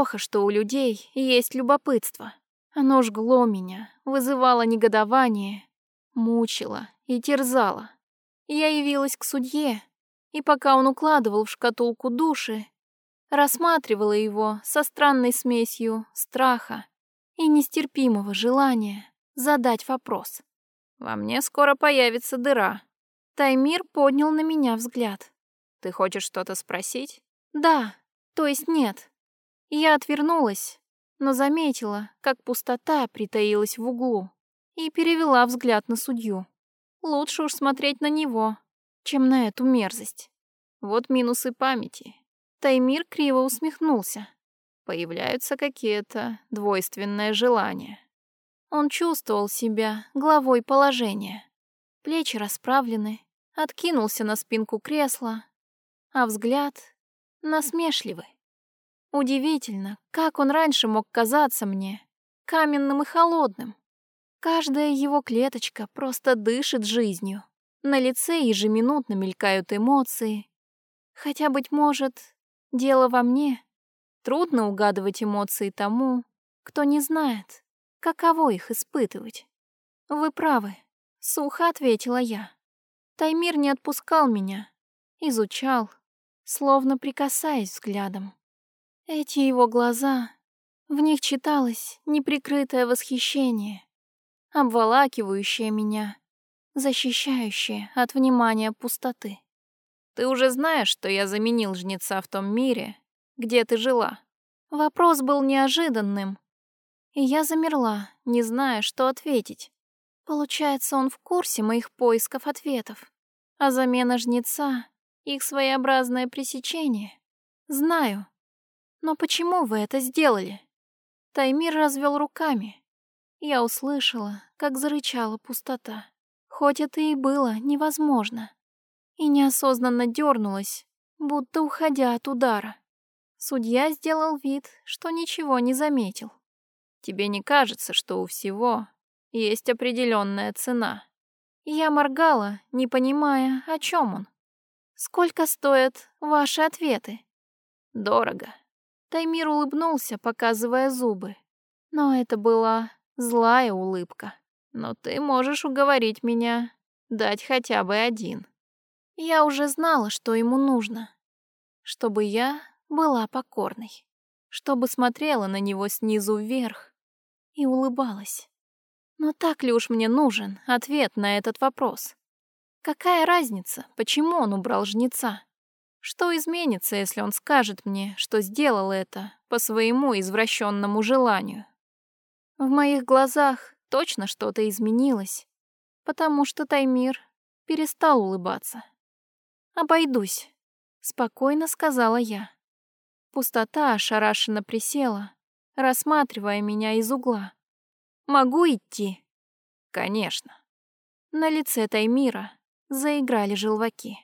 Плохо, что у людей есть любопытство. Оно жгло меня, вызывало негодование, мучило и терзало. Я явилась к судье, и пока он укладывал в шкатулку души, рассматривала его со странной смесью страха и нестерпимого желания задать вопрос. «Во мне скоро появится дыра». Таймир поднял на меня взгляд. «Ты хочешь что-то спросить?» «Да, то есть нет». Я отвернулась, но заметила, как пустота притаилась в углу и перевела взгляд на судью. Лучше уж смотреть на него, чем на эту мерзость. Вот минусы памяти. Таймир криво усмехнулся. Появляются какие-то двойственные желания. Он чувствовал себя главой положения. Плечи расправлены, откинулся на спинку кресла, а взгляд насмешливый. Удивительно, как он раньше мог казаться мне каменным и холодным. Каждая его клеточка просто дышит жизнью. На лице ежеминутно мелькают эмоции. Хотя, быть может, дело во мне. Трудно угадывать эмоции тому, кто не знает, каково их испытывать. «Вы правы», — сухо ответила я. Таймир не отпускал меня, изучал, словно прикасаясь взглядом. Эти его глаза, в них читалось неприкрытое восхищение, обволакивающее меня, защищающее от внимания пустоты. «Ты уже знаешь, что я заменил жнеца в том мире, где ты жила?» Вопрос был неожиданным, и я замерла, не зная, что ответить. Получается, он в курсе моих поисков ответов. А замена жнеца — их своеобразное пресечение. Знаю. Но почему вы это сделали? Таймир развел руками. Я услышала, как зарычала пустота. Хоть это и было невозможно. И неосознанно дернулась, будто уходя от удара. Судья сделал вид, что ничего не заметил. Тебе не кажется, что у всего есть определенная цена? Я моргала, не понимая, о чем он. Сколько стоят ваши ответы? Дорого. Таймир улыбнулся, показывая зубы. Но это была злая улыбка. Но ты можешь уговорить меня дать хотя бы один. Я уже знала, что ему нужно. Чтобы я была покорной. Чтобы смотрела на него снизу вверх и улыбалась. Но так ли уж мне нужен ответ на этот вопрос? Какая разница, почему он убрал жнеца? Что изменится, если он скажет мне, что сделал это по своему извращенному желанию? В моих глазах точно что-то изменилось, потому что Таймир перестал улыбаться. «Обойдусь», — спокойно сказала я. Пустота ошарашенно присела, рассматривая меня из угла. «Могу идти?» «Конечно». На лице Таймира заиграли желваки.